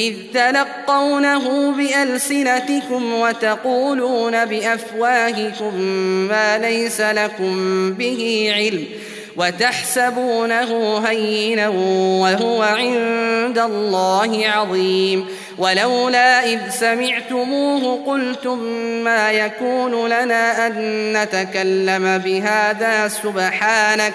إذ تلقونه بألسنتكم وتقولون بأفواهكم ما ليس لكم به علم وتحسبونه هينا وهو عند الله عظيم ولولا إذ سمعتموه قلتم ما يكون لنا أن نتكلم بهذا سبحانك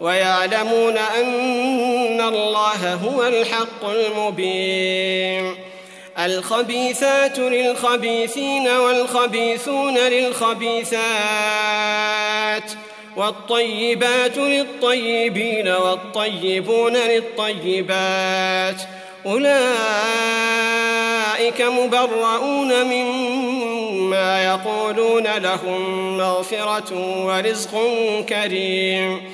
ويعلمون أن الله هو الحق المبين. الخبيثات للخبيثين والخبيثون للخبيثات والطيبات للطيبين والطيبون للطيبات. أولئك مبرؤون مما يقولون لهم مغفرة ورزق كريم.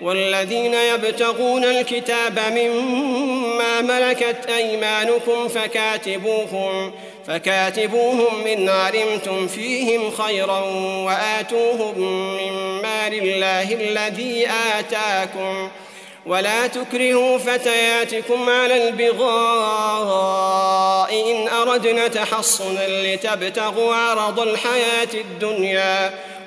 والذين يبتغون الكتاب مما ملكت أيمانكم فكاتبوهم فكاتبوهم إن علمتم فيهم خيرا وآتوهم من مال الله الذي آتاكم. ولا تكرهوا فتياتكم على البغاء إن أردنا تحصنا لتبتغوا عرض الحياة الدنيا.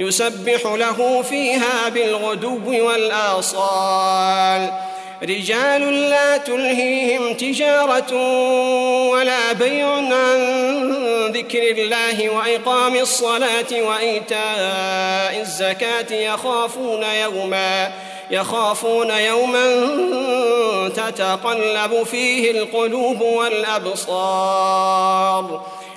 يسبح له فيها بالغدو والآصال. رجال لا تلهيهم تجارة ولا بيع عن ذكر الله وإقام الصلاة وإيتاء الزكاة يخافون يوما يخافون يوما تتقلب فيه القلوب والأبصار.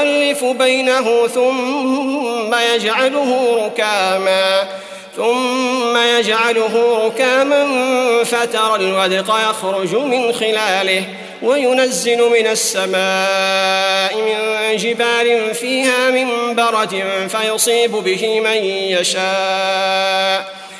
يؤلف بينه ثم يجعله ركاما ثم يجعله ركاما فترى الودق يخرج من خلاله وينزل من السماء من جبال فيها من برد فيصيب به من يشاء.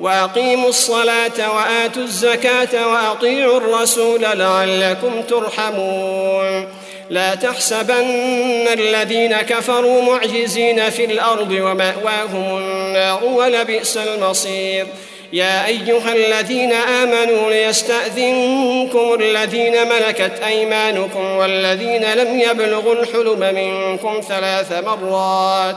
وأقيموا الصلاة وآتوا الزكاة وأطيعوا الرسول لعلكم ترحمون. لا تحسبن الذين كفروا معجزين في الأرض ومأواهم النار ولبئس المصير. يا أيها الذين آمنوا ليستأذنكم الذين ملكت أيمانكم والذين لم يبلغوا الحلم منكم ثلاث مرات.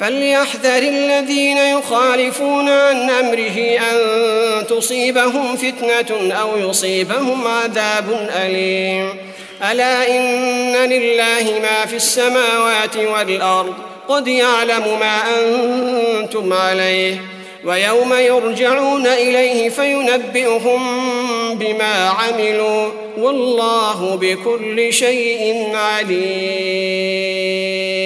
فليحذر الذين يخالفون عن أمره أن تصيبهم فتنة أو يصيبهم عذاب أليم. ألا إن لله ما في السماوات والأرض؟ قد يعلم ما أنتم عليه. ويوم يرجعون إليه فينبئهم بما عملوا. والله بكل شيء عليم.